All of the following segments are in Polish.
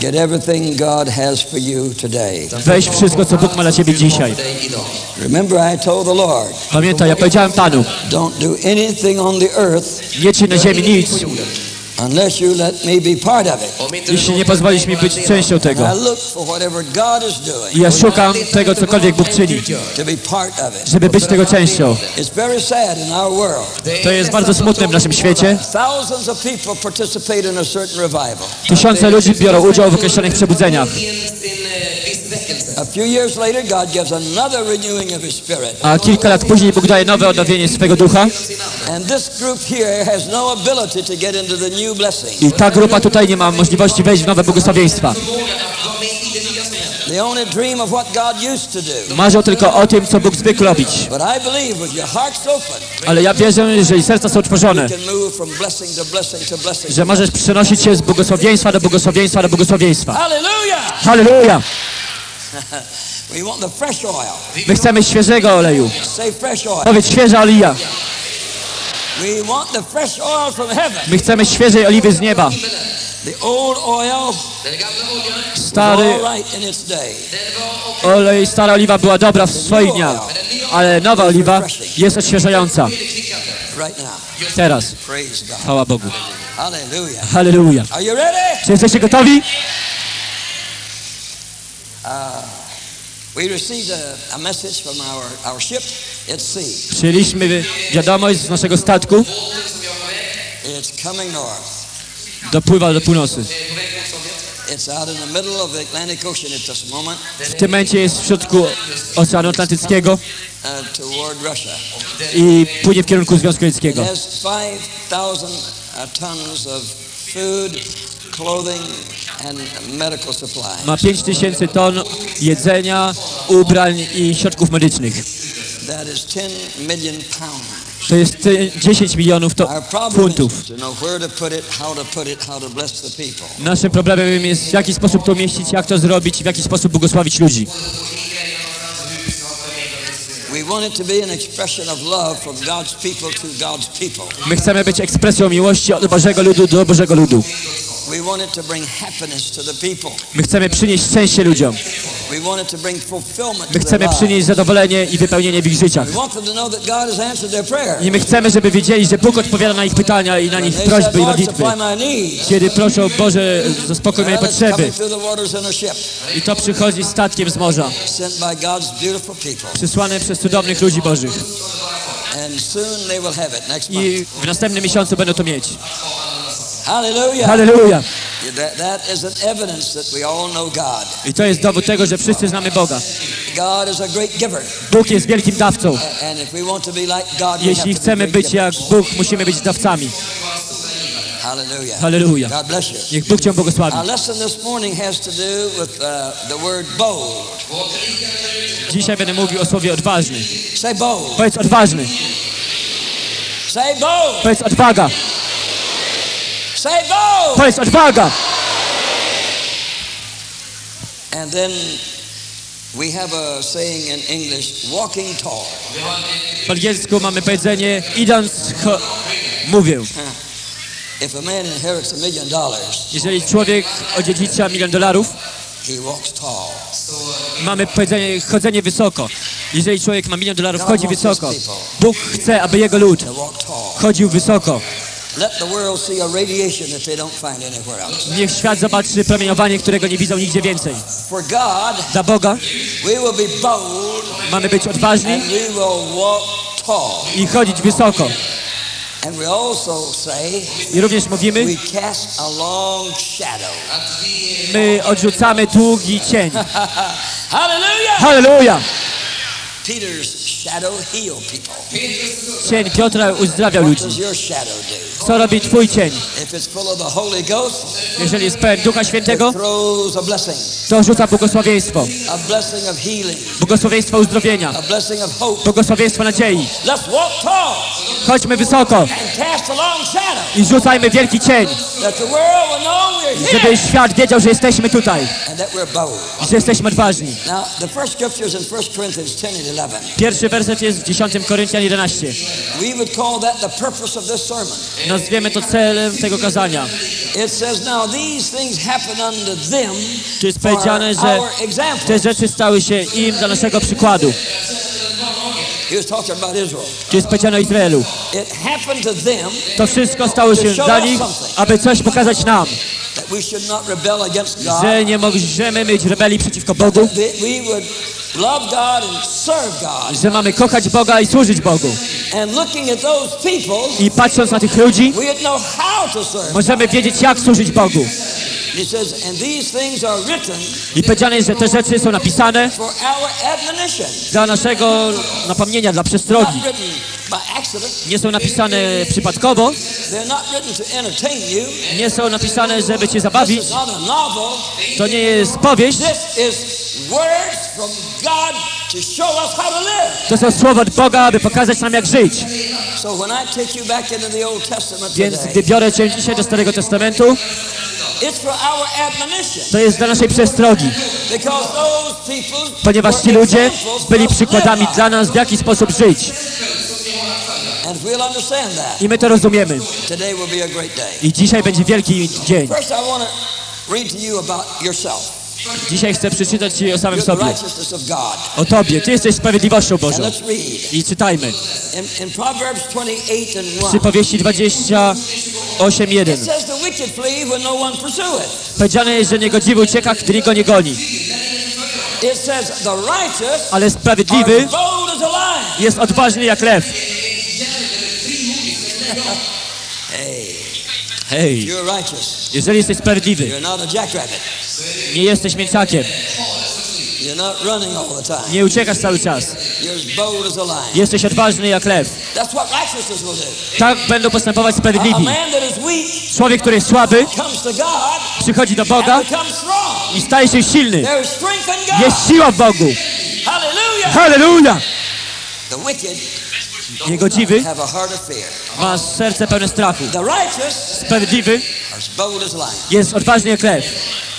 Get everything God has for you today. Weź wszystko, co Bóg ma dla ciebie dzisiaj. Remember, I told the Lord, Pamiętaj, ja powiedziałem Panu, don't do anything on the earth nie czyń na ziemi nic, unless you let me be part of it. Jeśli nie pozwolisz mi być częścią tego. I ja szukam tego, cokolwiek Bóg czyni, żeby być tego częścią. It's very sad in our world. To jest bardzo smutne w naszym świecie. Thousands of people participate in a certain revival. Tysiące ludzi biorą udział w określonych przebudzeniach. A kilka lat później Bóg daje nowe odnowienie swego ducha. I ta grupa tutaj nie ma możliwości wejść w nowe błogosławieństwa. Marzą tylko o tym, co Bóg zwykł robić. Ale ja wierzę, że jeżeli serca są otworzone, że możesz przenosić się z błogosławieństwa do błogosławieństwa do błogosławieństwa. Hallelujah! My chcemy świeżego oleju. Powiedz świeża olija. My chcemy świeżej oliwy z nieba. Stary olej, stara oliwa była dobra w swoich dniach, ale nowa oliwa jest odświeżająca. Teraz. Chwała Bogu. Hallelujah. Halleluja. Czy jesteście gotowi? Przyjęliśmy wiadomość z naszego statku. Dopływa do północy. W tym momencie jest w środku Oceanu Atlantyckiego uh, i płynie w kierunku Związku Radzieckiego. 5,000. Ma 5 tysięcy ton jedzenia, ubrań i środków medycznych. That is 10 million pounds. To jest ty- 10 milionów funtów. Naszym problemem jest w jaki sposób to umieścić, jak to zrobić w jaki sposób błogosławić ludzi. My chcemy być ekspresją miłości od Bożego ludu do Bożego ludu. My chcemy przynieść szczęście ludziom. My chcemy przynieść zadowolenie i wypełnienie w ich życiach. I my chcemy, żeby wiedzieli, że Bóg odpowiada na ich pytania i na ich prośby i modlitwy. Kiedy proszą Boże, zaspokój moje potrzeby. I to przychodzi statkiem z morza, przysłane przez cudownych ludzi Bożych. I w następnym miesiącu będą to mieć. Hallelujah. Halleluja! That, that is an evidence that we all know God. I to jest dowód tego, że wszyscy znamy Boga. God is a great giver. Bóg jest wielkim dawcą. And if we want to be like God, we Jeśli have to be chcemy być jak. Bóg, musimy być dawcami. Hallelujah. Halleluja. God bless you. Niech Bóg Cię błogosławi. Our lesson this morning has to do with uh, the word bold. Dzisiaj będę mówił o słowie odważny. Say bold. Powiedz odważny. Say bold. Powiedz odwaga. Bold. Powiedz odwaga. And then we have a saying in English, walking tall. W angielsku mamy powiedzenie idąc mówię. If a man inherits a million dollars, Jeżeli człowiek odziedzicza milion dolarów, he walks tall. mamy powiedzenie chodzenie wysoko. Jeżeli człowiek ma milion dolarów, chodzi wysoko. Bóg chce, aby jego lud To chodził wysoko. Let the world see a radiation that they don't find anywhere else. Niech świat zobaczy promieniowanie, którego nie widzą nigdzie więcej. For God, Dla Boga we will be bold mamy być odważni and we will walk tall. i chodzić wysoko. And we also say I również mówimy, we cast a long shadow. my odrzucamy długi cień. Hallelujah! Cień Piotra uzdrawiał What ludzi. does your shadow do? Co robi Twój cień? Jeżeli jest pełen Ducha Świętego, to rzuca błogosławieństwo. Błogosławieństwo uzdrowienia. Błogosławieństwo nadziei. Chodźmy wysoko shadow i rzucajmy wielki cień, żeby świat wiedział, że jesteśmy tutaj. Że jesteśmy odważni. Now, the first scripture is in 1 Corinthians 10 and 11. Pierwszy werset jest w 10 Koryntian 11. We would call that the purpose of this sermon. Nazwiemy to celem tego kazania. Tu jest powiedziane, że te rzeczy stały się im dla naszego przykładu. Tu jest powiedziane o Izraelu. To wszystko stało się dla nich, aby coś pokazać nam, że nie możemy mieć rebelii przeciwko Bogu, that we would love God and serve God. że mamy kochać Boga i służyć Bogu. And looking at those people, I patrząc na tych ludzi, we would know how to serve. możemy wiedzieć, jak służyć Bogu. He says, and these things are written I powiedziane jest, że te rzeczy są napisane for our admonition. dla naszego napomnienia, dla przestrogi. Nie są napisane przypadkowo, nie są napisane, żeby cię zabawić. To nie jest powieść, To są słowa od Boga, aby pokazać nam, jak żyć. Więc gdy biorę cię dzisiaj do Starego Testamentu, to jest dla naszej przestrogi, ponieważ ci ludzie byli przykładami dla nas, w jaki sposób żyć. I my to rozumiemy. I dzisiaj będzie wielki dzień. Dzisiaj chcę przeczytać Ci o samym sobie. O Tobie. Ty jesteś sprawiedliwością Bożą. I czytajmy. In, in Proverbs 28 and 1, Przypowieści 28.1. it says the wicked flee when no. Powiedziane jest, że niegodziwy ucieka, gdy nikt go nie goni. Ale sprawiedliwy jest odważny jak lew. Hej, jeżeli jesteś sprawiedliwy, Nie jesteś mięczakiem, nie uciekasz cały czas, jesteś odważny jak lew. Tak będą postępować sprawiedliwi. Człowiek, który jest słaby, przychodzi do Boga i staje się silny. Jest siła w Bogu. Hallelujah. Niegodziwy ma serce pełne strachu. Sprawiedliwy jest odważny jak lew.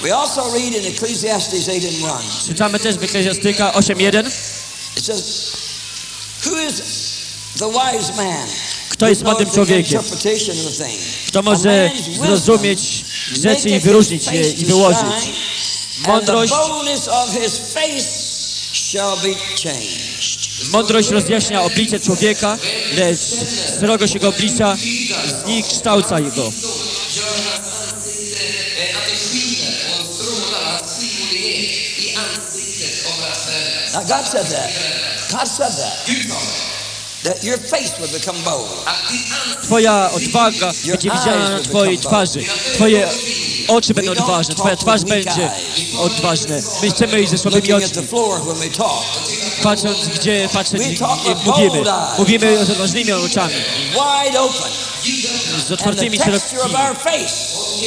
We also read in Ecclesiastes 8 and 1. Czytamy też w Ekleziastyka 8.1. It says, Who is the wise man? Kto jest the człowiekiem? Kto może zrozumieć rzeczy i wyróżnić je i wyłożyć. Mądrość, mądrość rozjaśnia oblicze człowieka, lecz srogość jego oblicza zniekształca jego. Now God said that. God said that. That your face would become bold. Twoja odwaga będzie widziana na Twojej twarzy. Twoje oczy będą odważne, Twoja twarz będzie odważna. My chcemy iść ze słabymi oczami, patrząc gdzie patrzeć mówimy. Mówimy z odważnymi oczami, z otwartymi, face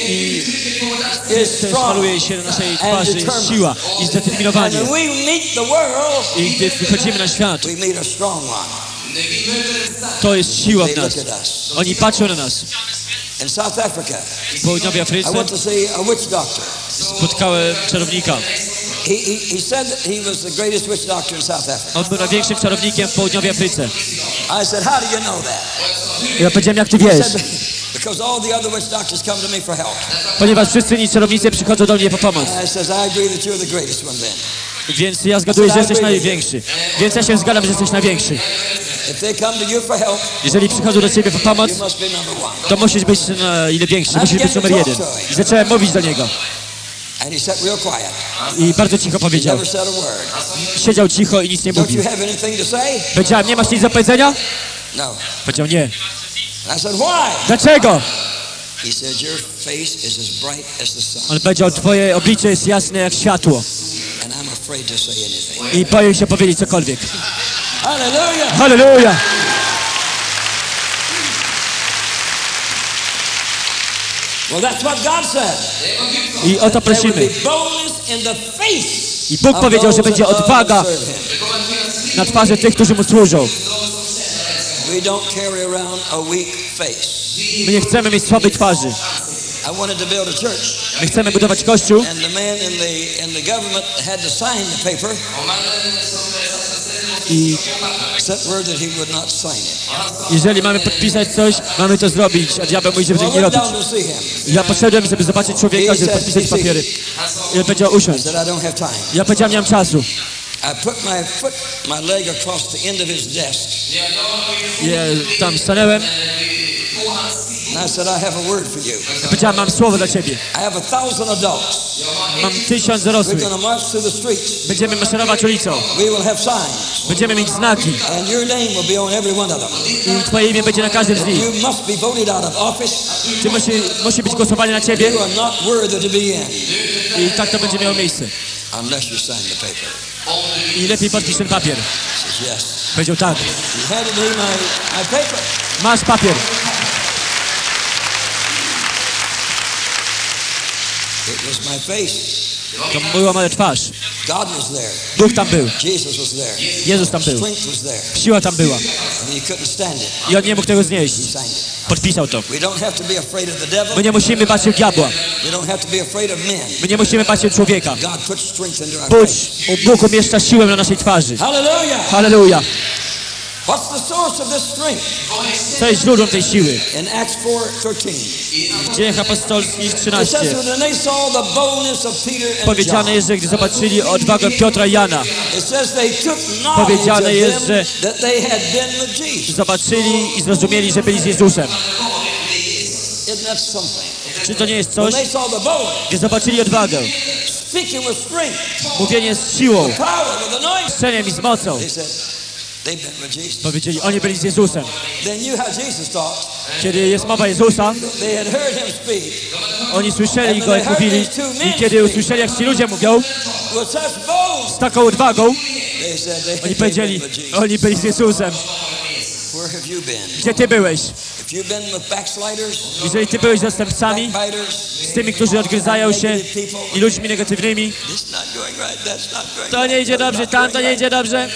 I maluje się na naszej twarzy siła i zdeterminowanie. I gdy wychodzimy na świat, to jest siła w nas. Oni patrzą na nas. W południowej Afryce spotkałem czarownika. He, he, he said that he was the greatest witch doctor in South Africa. On był największym czarownikiem w południowej Afryce. I said, How do you know that? Ja powiedziałem, jak ty He wiesz? said, Because all the other witch doctors come to me for help. Ponieważ wszyscy inni czarownicy przychodzą do mnie po pomoc. And I says, I agree that you're the greatest one then. Więc ja zgaduję, że jesteś największy. Więc ja się zgadzam, że jesteś największy. If they come to you for help, Jeżeli przychodzą do ciebie po pomoc, you must be number one. to musisz być na ile większy, musisz być numer jeden. I zacząłem mówić do niego. I bardzo cicho powiedział. Siedział cicho i nic nie mówił. Powiedziałem, nie masz nic do powiedzenia? No. Powiedział, nie. Dlaczego? On powiedział, twoje oblicze jest jasne jak światło. I boję się powiedzieć cokolwiek. Hallelujah. Halleluja! Well, that's what God said. I o to prosimy. I Bóg powiedział, że będzie odwaga na twarzy tych, którzy Mu służą. My nie chcemy mieć słabej twarzy. I wanted to build a church, My chcemy budować kościół jeżeli mamy podpisać coś, mamy to zrobić, a diabeł mówi, żeby tego nie robić. down to see him. I Ja poszedłem, żeby zobaczyć człowieka, żeby podpisać papiery. I on powiedział time. Ja powiedziałem, nie mam czasu. I put my foot, my leg across the end of his desk, I ja tam stanęłem, and I said, I have a word for you. ja powiedziałem, mam słowo dla ciebie. I have a thousand adults. Mam tysiąc We're dorosłych. going to march through the streets. Będziemy maszerować ulicą. We will have signs, Będziemy mieć znaki. and your name will be on every one of them. I twoje imię będzie na każdym z nich. You must be voted out of office. Czy musi, musi być głosowanie na ciebie? You are not worthy to be in I tak to będzie miało miejsce. unless you sign the paper. I lepiej podpisz ten papier. Powiedział tak. Masz papier. It was my face. To była moja twarz. God was there. Bóg tam był. Jesus was there. Jezus tam był. Strength was there. Siła tam była. And he couldn't stand it. I on nie mógł tego znieść. Podpisał to. We don't have to be afraid of the devil. My nie musimy bać się diabła. We don't have to be afraid of men. My nie musimy bać się człowieka. God puts strength into our Bóg. Bóg umieszcza siłę na naszej twarzy. Hallelujah. Halleluja. What's the source of this strength? Co jest źródłem tej siły? In Acts 4:13. W dziejach apostolskich It 13 says that when they saw the boldness of Peter and John, powiedziane jest, że gdy zobaczyli odwagę Piotra i Jana, Powiedziane jest, że- zobaczyli i zrozumieli, że byli z Jezusem. Czy to nie jest coś? Gdy zobaczyli odwagę, mówienie z siłą, strzeniem i z mocą, powiedzieli, oni byli z Jezusem. Kiedy jest mowa Jezusa, oni słyszeli go, jak mówili. i kiedy usłyszeli, jak ci ludzie mówią z taką odwagą, oni powiedzieli, oni byli z Jezusem. Gdzie ty byłeś? Jeżeli ty byłeś zastępcami, z tymi, którzy odgryzają się i ludźmi negatywnymi, to nie idzie dobrze, tam to nie idzie dobrze.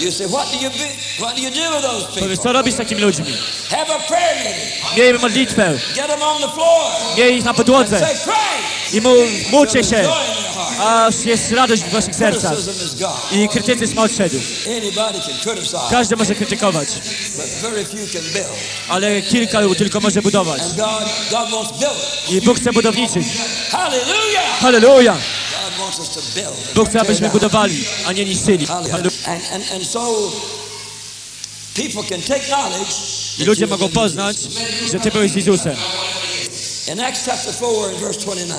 You say, what do you be, what do you do with those Powiesz, people? co robisz z takimi ludźmi? Have a prayer meeting. Miej modlitwę, Get them on the floor. miej ich na podłodze Say, pray. i mu, módlcie się, aż jest radość w waszych sercach. I krytycyzm odszedł. Każdy może krytykować, ale kilka tylko może budować. I Bóg chce budowniczych. Hallelujah. Bóg chce, abyśmy budowali, a nie niszczyli. I ludzie mogą poznać, że Ty byłeś Jezusem. In Acts chapter 4 and verse 29,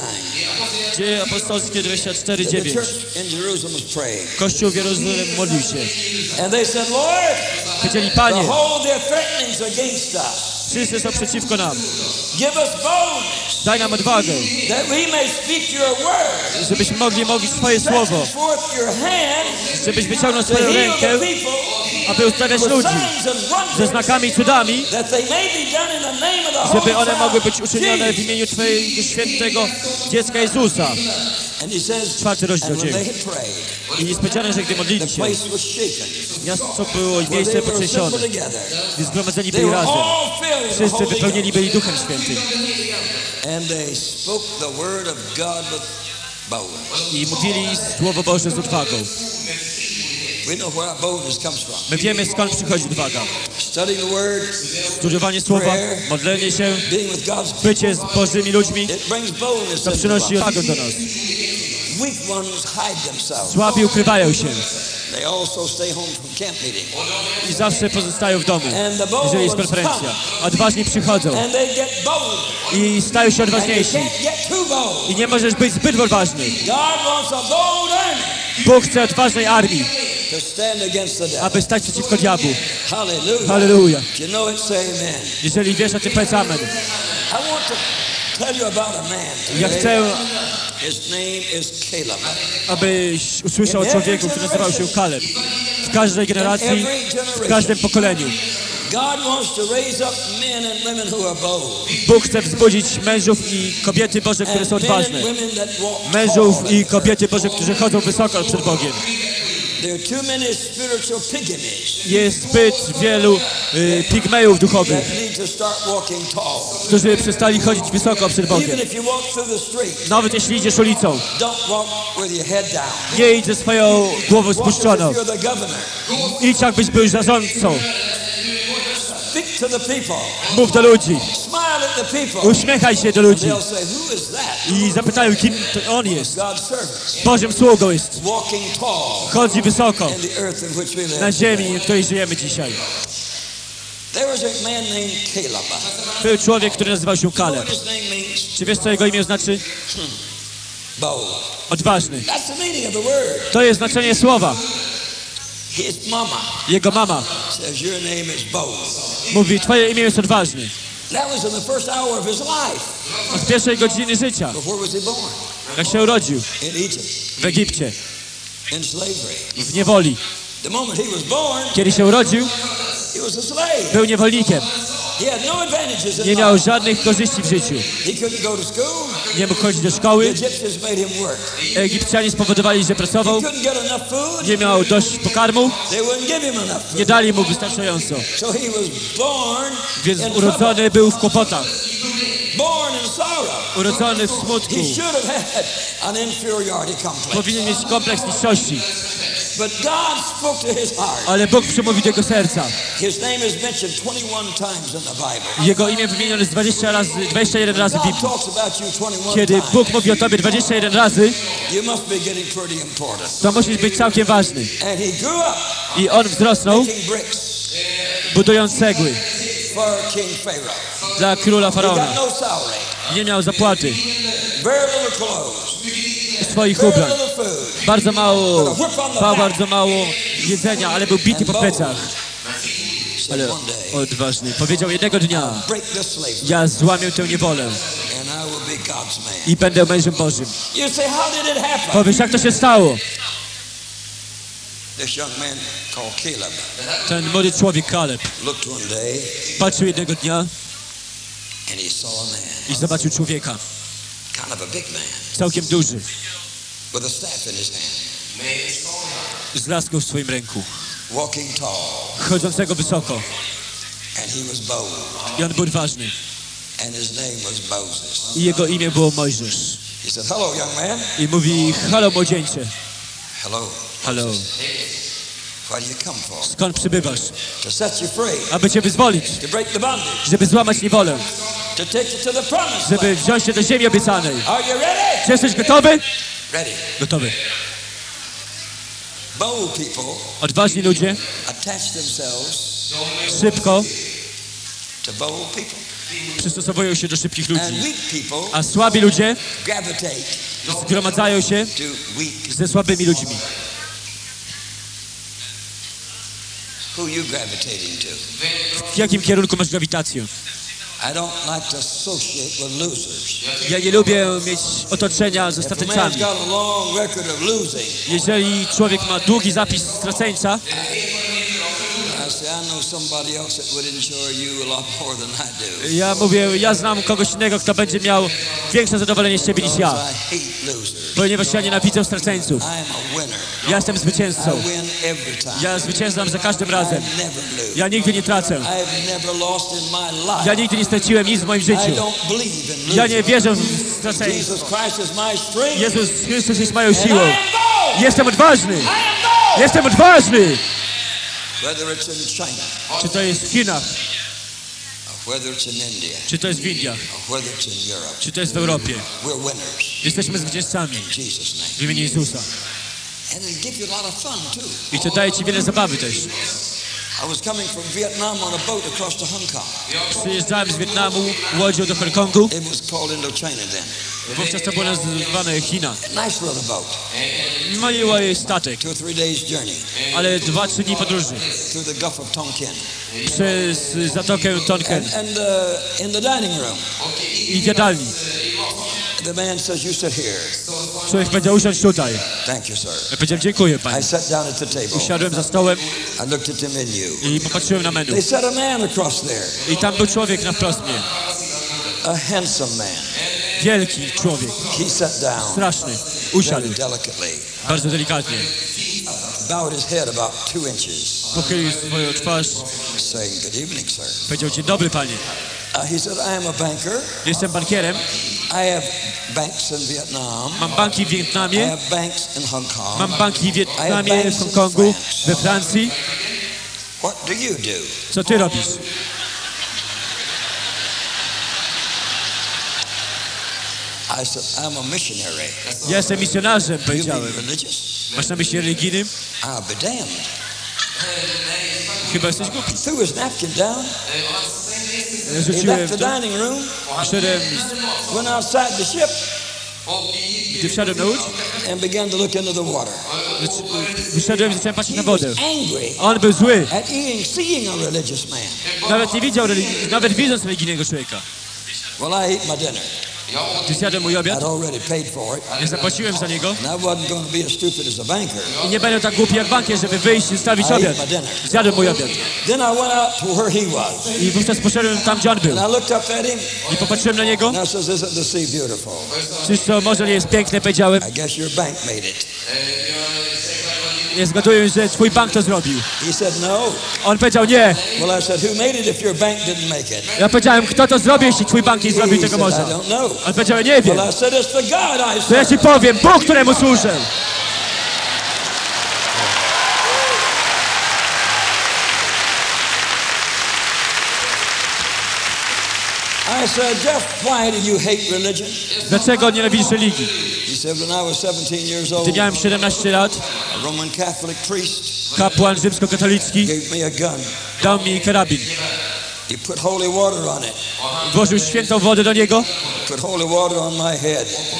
Dzieje apostolskie 24, the 9. church in Jerusalem was praying. Kościół w Jerozolimie modlił się. And they said, Lord, Powiedzieli, Panie, behold their threatenings against us. Wszyscy są przeciwko nam. Daj nam odwagę, żebyśmy mogli mówić swoje słowo, żebyś wyciągnął swoją rękę, aby ustawiać with ludzi ze znakami i cudami, żeby one mogły być uczynione w imieniu Twojego świętego dziecka Jezusa. Czwarty rozdział dzieł. I jest powiedziane, że gdy modlili się, miasto było miejsce potrzęsione. Gdy zgromadzeni byli razem, wszyscy wypełnieni byli Duchem Świętym. I mówili Słowo Boże z odwagą. My wiemy skąd przychodzi odwaga. Studiowanie Słowa, modlenie się, bycie z Bożymi ludźmi, to przynosi odwagę do nas. Słabi ukrywają się i zawsze pozostają w domu, jeżeli jest konferencja. Odważni przychodzą i stają się odważniejsi. I nie możesz być zbyt odważny. Bóg chce odważnej armii, aby stać przeciwko diabłu. Hallelujah. Halleluja. Jeżeli wiesz o tym, powiedz amen. Ja chcę, abyś usłyszał o człowieku, który nazywał się Kaleb. W każdej generacji, w każdym pokoleniu. Bóg chce wzbudzić mężów i kobiety Boże, które są odważne. Mężów i kobiety Boże, którzy chodzą wysoko przed Bogiem. Jest zbyt wielu y, pigmejów duchowych, którzy przestali chodzić wysoko przed Bogiem. Nawet jeśli idziesz ulicą, nie idź ze swoją głową spuszczoną. Idź jakbyś był zarządcą. Mów do ludzi. Uśmiechaj się do ludzi. I zapytają, kim to on jest. Bożym sługą jest. Chodzi wysoko. Na ziemi, w której żyjemy dzisiaj. Był człowiek, który nazywał się Kaleb. Czy wiesz, co jego imię znaczy? Bold. Odważny. To jest znaczenie słowa. Jego mama mówi, twoje imię jest odważny. Od pierwszej godziny życia, jak się urodził. W Egipcie, w niewoli. Kiedy się urodził, był niewolnikiem. No Nie miał żadnych korzyści w życiu. Nie mógł chodzić do szkoły. Egipcjanie spowodowali, że pracował. Nie miał dość pokarmu. Nie dali mu wystarczająco. Więc urodzony był w kłopotach. Urodzony w smutku. Powinien mieć kompleks niższości. Ale Bóg przemówił do jego serca. His name is mentioned 21 times in the Bible. Jego imię wymienione jest 20 razy, 21 razy w Biblii. talks about you 21 Kiedy. Bóg mówi o tobie 21 razy, to musisz być całkiem ważny. I on wzrosnął, budując cegły dla króla Faraona. no Nie miał zapłaty swoich ubrań. Bardzo mało, ma bardzo mało jedzenia, ale był bity po plecach. Ale odważny. Powiedział jednego dnia, ja złamię tę niewolę I będę mężem Bożym. Powiesz, jak to się stało? Caleb Ten młody człowiek day patrzył jednego dnia i zobaczył człowieka, całkiem duży, with a staff in his hand, z laską w swoim ręku, walking tall, chodzącego wysoko. and he was bold, I on był odważny. and his name was Moses. I jego imię było Mojżesz. He said, hello, young man. I mówi, halo młodzieńcze, Hello. halo, Why do you come for? skąd przybywasz? To set you free, Aby cię wyzwolić, to break the bondage, żeby złamać niewolę, żeby wziąć cię do ziemi obiecanej. Czy jesteś gotowy? Ready. Gotowy. Odważni ludzie szybko przystosowują się do szybkich ludzi, a słabi ludzie zgromadzają się ze słabymi ludźmi. W jakim kierunku masz grawitację? I don't like to associate with losers. Ja nie lubię mieć otoczenia ze straceńcami. Jeżeli człowiek ma długi zapis straceńca, ja mówię, ja znam kogoś innego, kto będzie miał większe zadowolenie z ciebie niż ja. Ponieważ ja nienawidzę straceńców. Ja jestem zwycięzcą. Ja zwyciężam za każdym razem. Ja nigdy nie tracę. Ja nigdy nie straciłem nic w moim życiu. Ja nie wierzę w straceństwo. Jezus Chrystus jest moją siłą. Jestem odważny. Jestem odważny. Whether it's in China, Czy to jest w Chinach, czy to jest w Indiach, czy to jest w Europie. Jesteśmy zwycięzcami w imieniu Jezusa. I to daje Ci wiele zabawy też. Przyjeżdżałem z Wietnamu łodzią do Hongkongu. It was called Indochina then. Wówczas to było nazywane China. Nice little boat. No statek, Two or three days journey ale dwa, trzy dni podróży through the Gulf of Tonkin. przez Zatokę Tonkin uh, i w jadalni. The man says, "You sit here." Człowiek powiedział usiądź tutaj. Thank you, sir. Ja powiedziałem dziękuję I Panie. sat down at the table. Usiadłem za stołem I looked at the menu. i popatrzyłem na menu. They set a man across there, I tam był człowiek na wprost mnie. a handsome man. Wielki człowiek, He sat down straszny. very Usiadł delicately. bardzo delikatnie. bowed his head about two inches, Pochylił swoją twarz, saying, Good evening, sir. powiedział, dzień dobry panie, Uh, he said, I am a banker. jestem bankierem, I have banks in Vietnam. mam banki w I Wietnamie, have banks in Hong Kong. mam banki w Wietnamie, w Hongkongu, we Francji. What do you do? Co ty robisz? I said, I'm a missionary. Ja jestem misjonarzem, powiedziałem. Masz na myśli religijnym? Chyba jesteś głupi. Rzuciłem left the w to, dining room, szedłem, went outside the ship, gdy wsiadłem na łódź, and began to look into the water. wyszedłem i zacząłem patrzeć na wodę. On był zły. Nawet nie widział, nawet widząc religijnego człowieka. Well, I ate my dinner. Gdy zjadłem mój obiad, I'd already paid for it, nie zapłaciłem za niego I wasn't going to be as stupid as a banker. i nie będę tak głupi jak bankier, żeby wyjść i zostawić I obiad. Zjadłem mój obiad. Then I went out to where he was, I wówczas poszedłem tam, gdzie on był. I looked up at him, I popatrzyłem na niego. and I says, "Isn't the sea beautiful?" Czyż to może nie jest piękne, powiedziałem. Nie zgaduję, że twój bank to zrobił. He said, "No." On powiedział nie. Well, I said, "Who made it if your bank didn't make it?" Ja powiedziałem, kto to zrobił, jeśli twój bank nie zrobił tego said, morza. "I don't know." On powiedział, nie wiem. Well, I said, "It's the God I To ja serve." ci powiem, Bóg, któremu służę. I said, "Jeff, why do you hate religion?" Dlaczego nienawidzisz religii? He said, "When I was 17 years old, Gdy miałem 17 lat, kapłan rzymskokatolicki dał mi karabin. Włożył świętą wodę do niego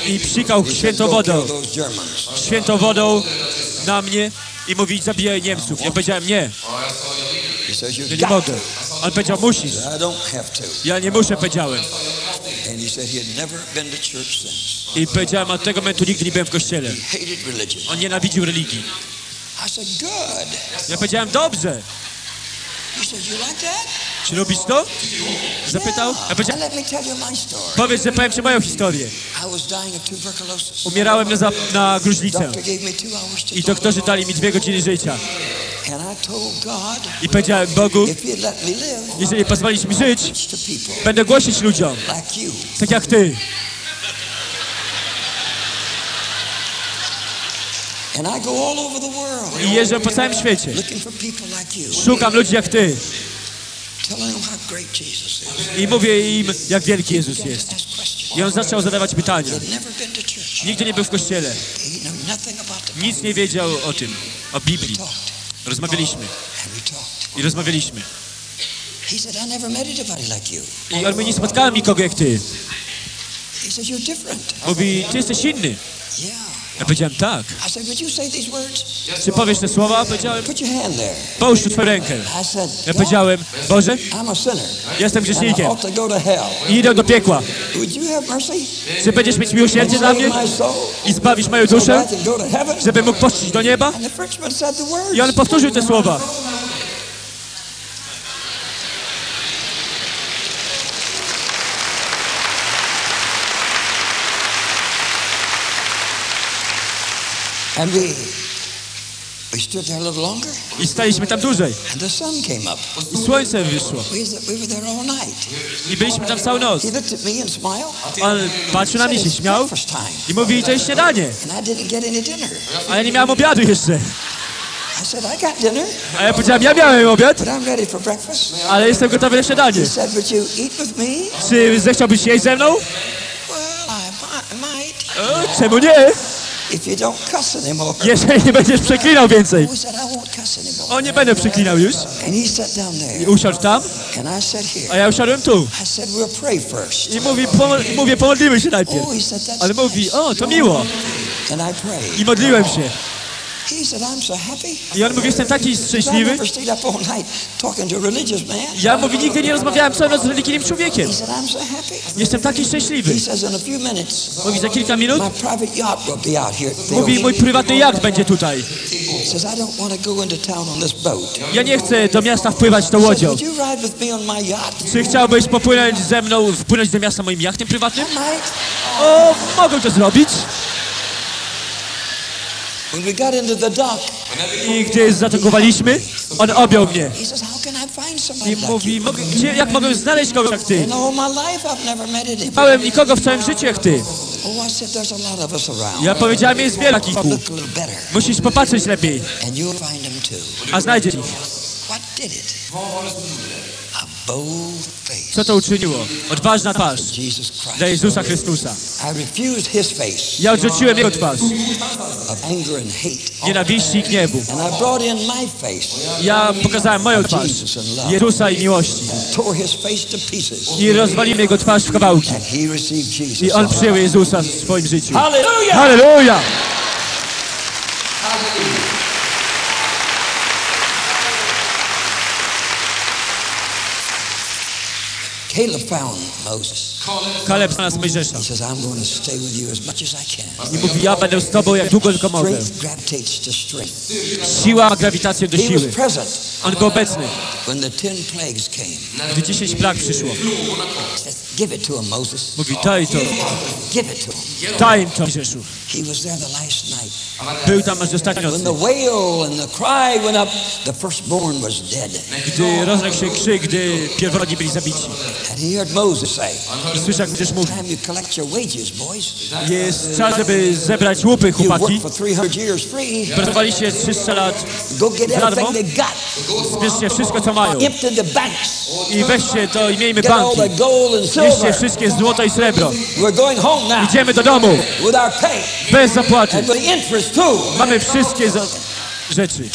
i psikał świętą "Go wodą. kill those Germans." Świętą wodą na mnie i mówi, zabijaj Niemców. Ja powiedziałem, nie, He says, ja "You nie got mogę. to." On powiedział, musisz. I don't have to. Ja nie muszę, powiedziałem. And he said he had never been to church since. I powiedziałem, od tego momentu nigdy nie byłem w kościele. He hated religion. On nienawidził religii. I said, "Good." Ja powiedziałem, dobrze. He said, "You like that?" Czy lubisz to? Zapytał. Let me tell you my story. powiedz, że powiem ci moją historię. I was dying of tuberculosis. Umierałem na, za- na gruźlicę Doctor gave me two hours to i doktorzy dali mi dwie godziny życia. And I told God, I powiedziałem Bogu, if He'd let me live, jeżeli pozwolisz mi żyć, preach to people będę głosić ludziom, like you. tak jak ty. And I go all over the world I jeżdżę po całym świecie. looking for people like you, Szukam ludzi jak ty i mówię im, jak wielki Jezus jest. I on zaczął zadawać pytania. Nigdy nie był w kościele. Nic nie wiedział o tym, o Biblii. Rozmawialiśmy i rozmawialiśmy. I on mówi, nie spotkałem nikogo jak ty. Mówi, ty jesteś inny. Ja powiedziałem, tak. Czy powiesz te słowa? Powiedziałem, połóż tu twoją rękę. Ja "God, powiedziałem, Boże, jestem grzesznikiem i idę do piekła. Czy będziesz mieć miłosierdzie dla mnie i zbawisz moją duszę, żebym mógł poczcić do nieba? I on powtórzył te słowa. And we we stood there a little longer, I staliśmy tam dłużej. and the sun came up. I słońce wyszło. We, was- we were there all night. I byliśmy tam całą noc. On patrzył na mnie, się Said, "It's śmiał i mówi, to jest śniadanie. And I didn't get any dinner. A ja nie miałem obiadu jeszcze. I said, I got dinner, A ja powiedziałem, ja miałem obiad, but I'm ready for breakfast. ale jestem gotowy na śniadanie. He said, Would you eat with me? Czy zechciałbyś jeść ze mną? Well, I mi- might. E, czemu nie? Jeżeli nie będziesz przeklinał więcej. O, nie będę przeklinał już. I usiadł tam, a ja usiadłem tu. I mówi, pomo- mówię, pomodlimy się najpierw. Oh, Ale mówi, o, to miło. I modliłem się. He said, I'm so happy. I on mówi, jestem taki szczęśliwy. Ja mówi, nigdy nie rozmawiałem całą noc z religijnym człowiekiem. Jestem taki szczęśliwy. Mówi, za kilka minut, mówi, ocean." mój prywatny jacht będzie tutaj. Ja nie chcę do miasta wpływać tą łodzią. Czy chciałbyś popłynąć ze mną, wpłynąć do miasta moim jachtem prywatnym? O, mogę to zrobić. When we got into the dock, I gdy zaatakowaliśmy, on objął mnie. I mówi, mogę, gdzie, jak mogę znaleźć kogoś jak ty? Miałem nikogo w całym życiu jak ty. Oh. Ja powiedziałem, jest wiele takich Musisz popatrzeć lepiej, a znajdziesz ich. Co to uczyniło? Odważna twarz dla Jezusa Chrystusa. Ja odrzuciłem Jego twarz, nienawiści i gniewu. Ja pokazałem moją twarz, Jezusa i miłości. I rozwalimy Jego twarz w kawałki. I On przyjął Jezusa w swoim życiu. Hallelujah! Halleluja! Caleb found Moses. Kaleb znalazł Mojżesza I mówi, ja będę z Tobą jak długo tylko mogę. Siła ma grawitację do siły. On był obecny, gdy dziesięć plag przyszło. He says, Give it to him, Moses. Mówi, daj to, Give it to him. daj im to, Mojżeszu. He was there the last night. Był tam aż When nocy. Gdy rozległ się krzyk, gdy pierworodni byli zabici. Słyszę, jak Mojżesz mówi, Time you collect your wages, boys. jest czas, żeby zebrać łupy, chłopaki. worked for 300 years free. Pracowaliście 300 lat, Za darmo? zbierzcie wszystko, co mają. I weźcie to i miejmy banki. Bierzcie wszystkie złoto i srebro. Idziemy do domu, bez zapłaty. Mamy wszystkie za... rzeczy.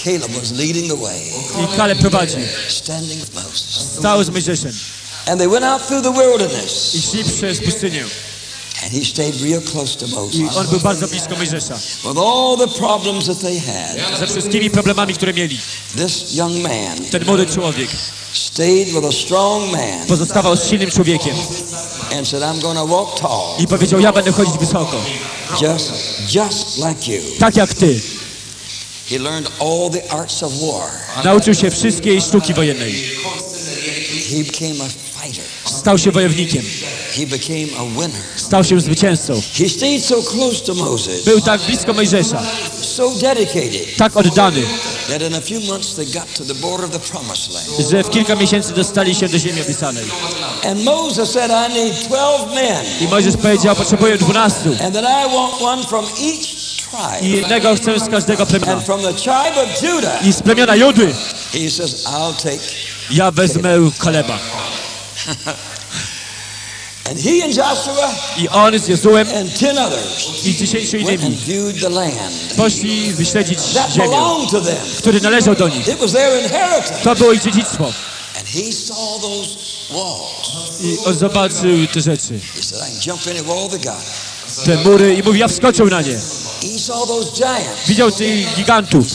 I Kaleb prowadzi. Stał z Mojżeszem. And they went out through the wilderness. I szli przez pustynię. And he stayed real close to I Moses. on był bardzo blisko Mojżesza. With all the problems that they had, Ze wszystkimi problemami, które mieli. this young man Ten młody człowiek stayed with a strong man pozostawał z silnym człowiekiem. and said, I'm to walk tall, I powiedział, ja będę chodzić wysoko. just, just like you. Tak jak ty. He learned all the arts of war. Nauczył się wszystkiej sztuki wojennej. He became a. Stał się wojownikiem. Stał się zwycięzcą. Był tak blisko Mojżesza. Tak oddany, że w kilka miesięcy dostali się do ziemi obiecanej. I need 12 men, I Mojżesz powiedział, potrzebuję dwunastu. I jednego chcę z każdego Judah, I z plemiona Judy ja wezmę Kaleba. And he and Joshua I on z Jezułem and 10 others i viewed the land poszli wyśledzić ziemię, który należał do nich. It was their inheritance. To było ich dziedzictwo. And he saw those walls. I on zobaczył te rzeczy, te mury i mówi, ja wskoczył na nie. Widział tych gigantów.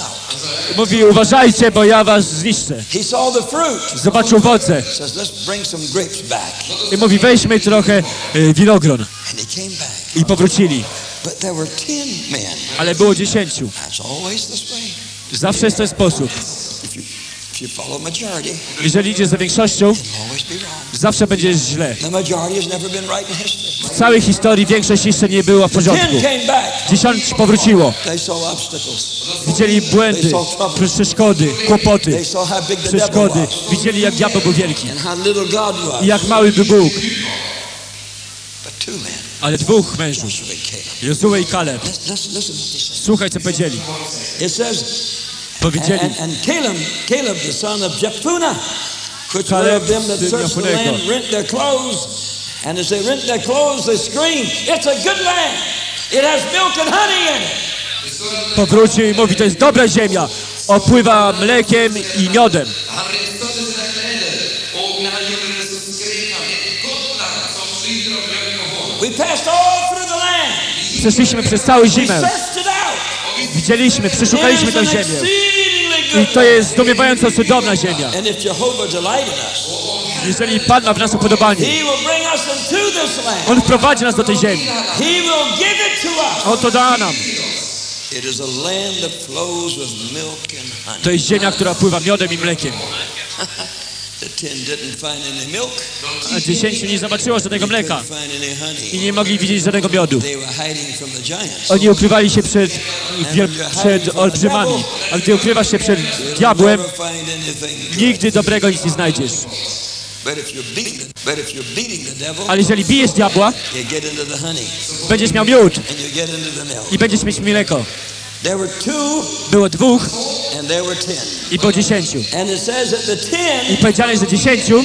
Out. Mówi, uważajcie, bo ja was zniszczę. Zobaczył owoce i mówi, weźmy trochę e, winogron. I powrócili. But there were 10 men. Ale było dziesięciu. Zawsze jest ten sposób. Jeżeli idziesz za większością, zawsze będzie źle. W całej historii większość jeszcze nie była w porządku. Dziesiąt powróciło. Widzieli błędy, przeszkody, kłopoty, przeszkody. Widzieli, jak diabeł był wielki i jak mały był Bóg. Ale dwóch mężów. Jozue i Kaleb, słuchaj, co powiedzieli. Powiedzieli, and, and Caleb, Caleb the son of Jephunneh, which were Caleb of them that syn searched the Jephunego. land, rent their clothes, and as they rent their clothes, they "It's a good land! It has milk and honey in it." powrócił i mówi, to jest dobra ziemia, opływa mlekiem i miodem. Przeszliśmy przez całą zimę. Widzieliśmy, przeszukaliśmy tę ziemię. I to jest zdumiewająco cudowna ziemia. Jeżeli Pan ma w nas upodobanie. On wprowadzi nas do tej ziemi. On to da nam. To jest ziemia, która pływa miodem i mlekiem. A dziesięciu nie zobaczyło żadnego mleka. i nie mogli widzieć żadnego miodu. Oni ukrywali się przed, przed olbrzymami, a gdy ukrywasz się przed diabłem, nigdy dobrego nic nie znajdziesz. Ale jeżeli bijesz diabła, będziesz miał miód i będziesz mieć mleko. There were two Było dwóch and there were ten. i było dziesięciu. And it says that the I powiedziane, że dziesięciu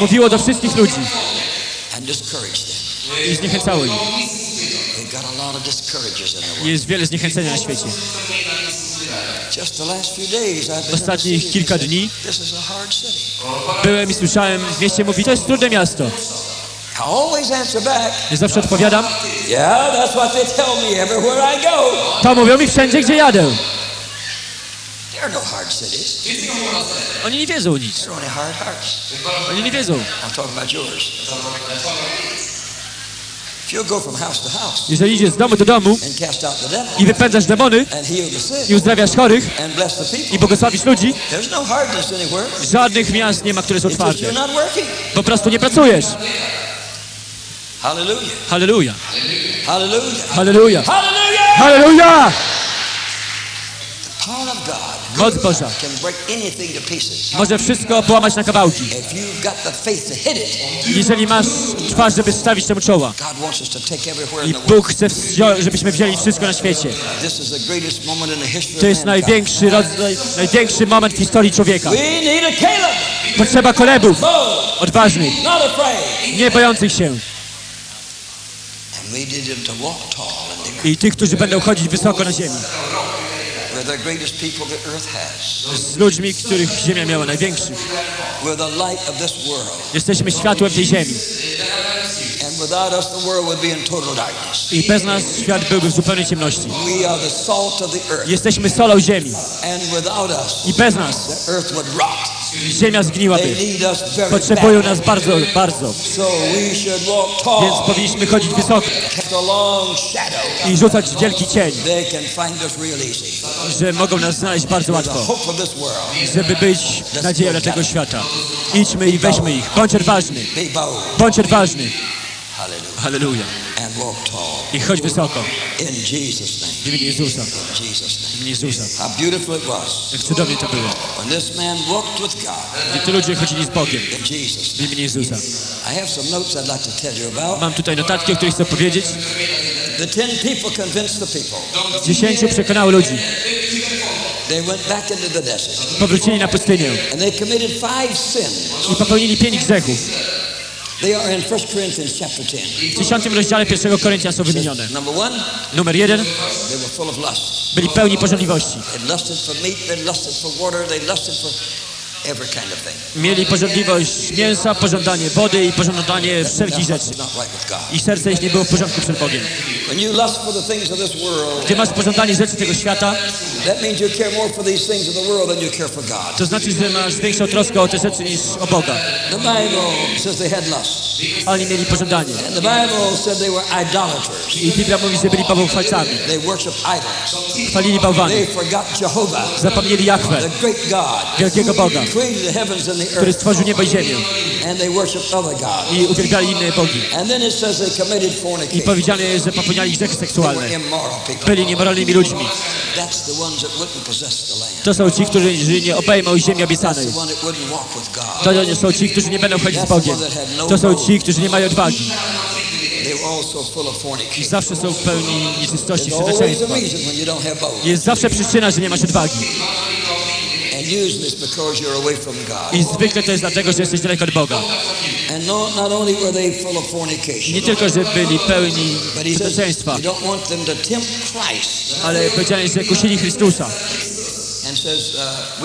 mówiło do wszystkich ludzi and discouraged them. i zniechęcało ich. We've got a lot of discouragers in the world. Jest wiele zniechęcenia na świecie. The Ostatnich kilka dni byłem i słyszałem w mieście mówić, to jest trudne miasto. I zawsze odpowiadam, to mówią mi wszędzie, gdzie jadę. No. Oni nie wiedzą nic. Oni nie wiedzą. Jeżeli idziesz z domu do domu i wypędzasz demony i uzdrawiasz chorych i błogosławisz ludzi, no żadnych miast nie ma, które są working. Po prostu nie pracujesz. Hallelujah. Halleluja. Hallelujah. Halleluja. Hallelujah. Halleluja! Power of God Moc Boża może wszystko połamać na kawałki. Jeżeli masz twarz, żeby stawić temu czoła. I. Bóg chce, żebyśmy wzięli wszystko na świecie. To jest największy, rodzaj, największy moment w historii człowieka. Potrzeba kolebów, odważnych, nie bojących się. And we need him to walk tall and the I tych, którzy będą chodzić wysoko na ziemi. Z ludźmi, których ziemia miała największych. Jesteśmy światłem tej ziemi. I bez nas świat byłby w zupełnej ciemności. Jesteśmy solą ziemi. I bez nas ziemia zgniłaby. Potrzebują nas bardzo, bardzo. Więc powinniśmy chodzić wysoko i rzucać wielki cień, że mogą nas znaleźć bardzo łatwo. Żeby być nadzieją dla tego świata. Idźmy i weźmy ich. Bądź odważny. Bądź odważny. Hallelujah. Halleluja. I chodź wysoko. W imieniu Jezusa. Jezusa. How beautiful it was Jak cudownie to było. when this man walked with God. Gdzie tu ludzie chodzili z Bogiem. Jesus' W imieniu Jezusa. I have some notes I'd like to tell you about. Mam tutaj notatki, o których chcę powiedzieć. The ten people convinced the people. Dziesięciu przekonało ludzi. They went back into the desert Powrócili na pustynię and they committed five sins. i popełnili pięć grzechów. 1 10. W dziesiątym rozdziale pierwszego Koryntia są wymienione. Numer jeden. they were full of lust. Byli pełni pożądliwości. Mieli pożądliwość mięsa, pożądanie wody i pożądanie wszelkich rzeczy. I serce ich nie było w porządku przed Bogiem. Gdy masz pożądanie rzeczy tego świata, to znaczy, że masz większą troskę o te rzeczy niż o Boga. Oni mieli pożądanie. I Biblia mówi, że byli bałwochwalcami. Chwalili bałwany. Zapomnieli God, wielkiego Boga, który stworzył niebo i ziemię. I uwielbiali inne bogi. I powiedziane jest, że popełniali grzechy seksualne. Byli niemoralnymi ludźmi. To są ci, którzy nie obejmą ziemi obiecanej. To są ci, którzy nie będą chodzić z Bogiem. To są ci, którzy nie mają odwagi. I zawsze są pełni nieczystości, There's always a przezroczyństwa. reason when you don't have both. Jest zawsze przyczyna, że nie masz odwagi. I zwykle to jest dlatego, że jesteś daleko od Boga. Nie tylko, że byli pełni Christ. ale powiedziane jest, że kusili Chrystusa. Uh.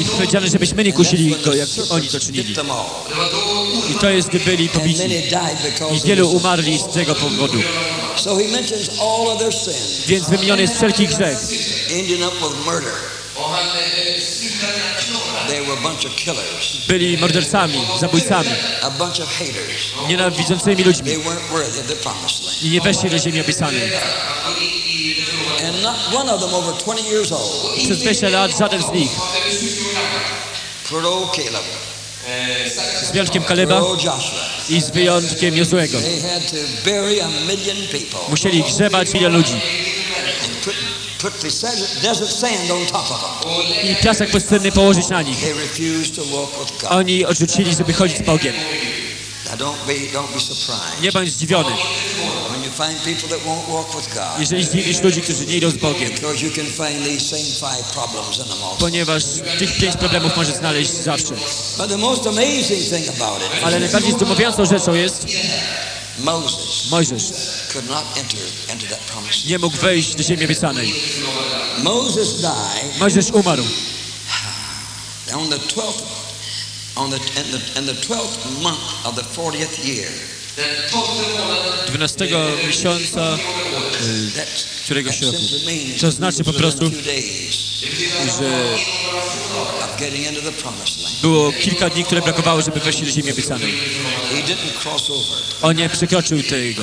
I powiedziane, żebyśmy nie kusili Go, jak oni to czynili. I to jest, gdy byli pobici. I wielu umarli z tego powodu. So he mentions all of their sins, Więc wymieniony jest wszelki grzech. ending up with murder. They were a bunch of killers, Byli mordercami, zabójcami, a bunch of haters. nienawidzącymi ludźmi. They weren't worthy of the promised land. I nie weszli do ziemi obiecanej. And not one of them over 20 years old Przez 20 lat żaden z nich Poor old Caleb. Z wyjątkiem Kaleba i z wyjątkiem Jozłego. Musieli grzebać milion ludzi. I piasek pustynny położyć na nich. Oni odrzucili, żeby chodzić z Bogiem. Nie bądź zdziwiony, jeżeli zdziwisz ludzi, którzy nie idą z Bogiem. Ponieważ tych pięć problemów możesz znaleźć zawsze. But the most amazing thing about it, Ale najbardziej zdumiewającą rzeczą jest, Mojżesz nie mógł wejść do ziemi obiecanej. Moses died Mojżesz umarł on the 12th, on the, in the, in the 12th month of the 40th year. ten tolfty månaden 12 miesiąca któregoś roku. To znaczy po prostu, że było kilka dni, które brakowało, żeby wejść do ziemi obiecanej. On nie przekroczył tego.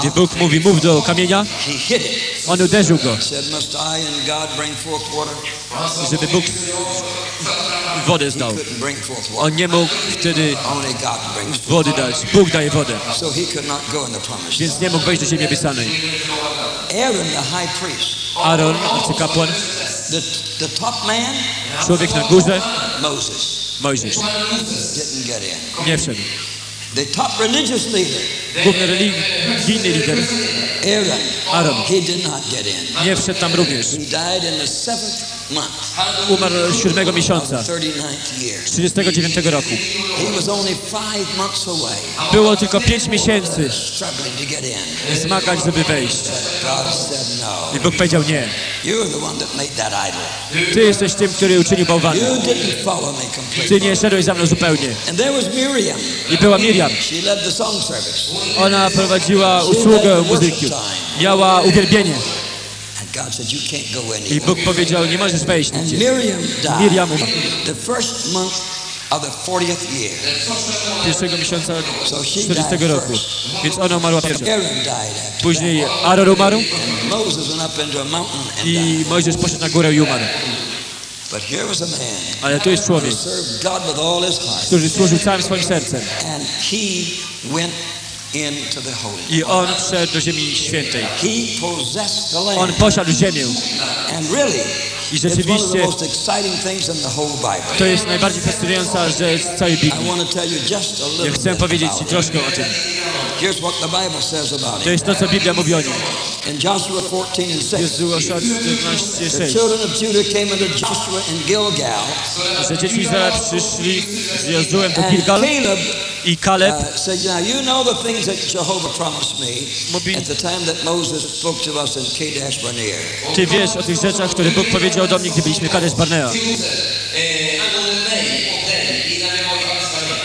Gdy. Bóg mówi, mów do kamienia, on uderzył go, żeby Bóg wodę zdał. On nie mógł wtedy wody dać. Bóg daje wodę, więc nie mógł wejść do ziemi obiecanej. Aaron, the high priest, Aaron, arcykapłan, the, the top man, człowiek na górze, Moses, Mojżesz, didn't get in. nie wszedł. The top religious leader, Główny religijny lider, Aaron, Aaron, he did not get in. nie wszedł tam również. He died in the seventh Umarł siódmego of the miesiąca, 39th year. 39 roku. Było tylko 5 miesięcy zmagać, żeby wejść. I Bóg powiedział nie. Ty jesteś tym, który uczynił me Ty nie szedłeś za mną zupełnie. I była Miriam. Ona prowadziła usługę muzyki. Miała uwielbienie. I. Bóg powiedział, nie możesz wejść nigdzie. Miriam umarła. the first month of the 40th year. Pierwszego miesiąca So she 40 died roku. Więc ona umarła pierwsza. Aaron died after Później. Aaron umarł And Moses went up into a mountain and i. Mojżesz poszedł na górę i umarł. Ale tu jest człowiek, served God with all his heart. który służył całym swoim sercem. I on wszedł do ziemi świętej. On posiadł ziemię. I rzeczywiście to jest najbardziej fascynująca rzecz z całej Biblii. Ja chcę powiedzieć Ci troszkę o tym. To jest to, co Biblia mówi o nim. In Joshua 14 and 6, Jozusza the 14:6. children of Judah came unto Joshua in Gilgal, Że dzieci Izraela przyszli z Jozułem do and Gilgal Caleb i Kaleb uh, said, Now you know the things that Jehovah promised me at the time that Moses spoke to us in Kadesh Barnea. Ty wiesz o tych rzeczach, które Bóg powiedział do mnie, gdy byliśmy Kades Barnea.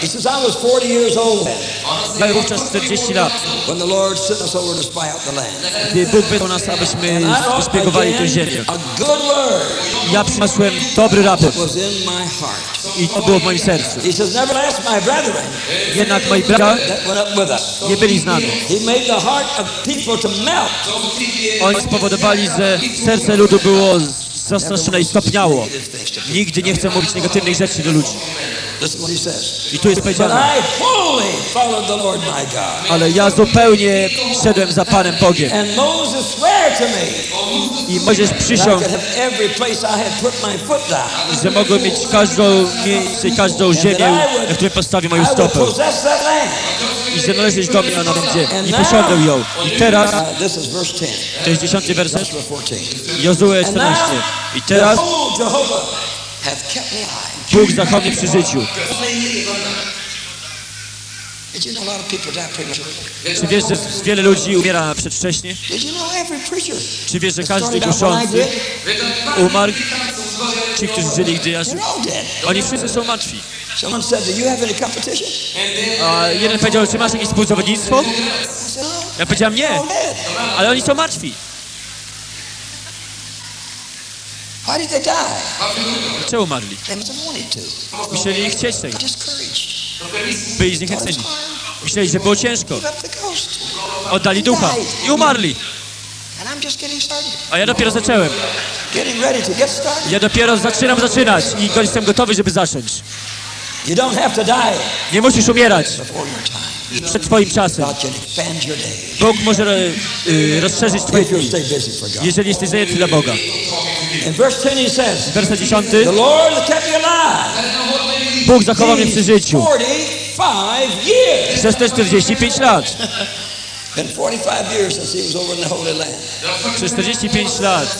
Says, I was 40 years old then Miałem wówczas 40 lat, when the Lord sent us over to spy out the land. gdy Bóg wysłał nas, abyśmy szpiegowali tę ziemię. a good word Ja przyniosłem dobry raport i to było w moim sercu. He says, Nevertheless, my brethren Jednak moi bracia nie byli z nami. He made the heart of people to melt. De fick Oni spowodowali, że serce ludu było zastraszone i stopniało. Nigdy nie chcę mówić negatywnych rzeczy do ludzi. What he says. I tu jest But powiedziane, I fully followed the Lord my God. ale ja zupełnie szedłem za Panem Bogiem. And Moses swore to me I Mojżesz przysiągł, że mogłem mieć każdą miejsce każdą ziemię, na której postawię moją stopę. I że należeć do mnie, ona będzie. I posiądę ją. I teraz, Uh, this is verse 10, to jest dziesiąty werset, Joshua 14. Jozue And 14. now, I teraz Bóg zachował mnie przy życiu. Czy wiesz, że wiele ludzi umiera przedwcześnie? Czy wiesz, że każdy głoszący umarł? Ci, którzy żyli, gdy ja żyłem. Oni wszyscy są martwi. A jeden powiedział, czy masz jakieś współzawodnictwo? No, Ja powiedziałem nie, ale oni są martwi. Why did they die? Dlaczego umarli? They must have wanted to. Musieli chcieć tego. Byli zniechęceni. Myśleli, że było ciężko. Oddali ducha i umarli. A ja dopiero zacząłem. Ja dopiero zaczynam zaczynać i jestem gotowy, żeby zacząć. Nie musisz umierać przed twoim czasem. Bóg może y, rozszerzyć twoje dni, jeżeli jesteś zajęty dla Boga. Verse 10 he says, Werset 10. The Lord has kept me alive. Bóg zachował mnie przy życiu 45 years. przez te 45 lat. Przez 45 lat,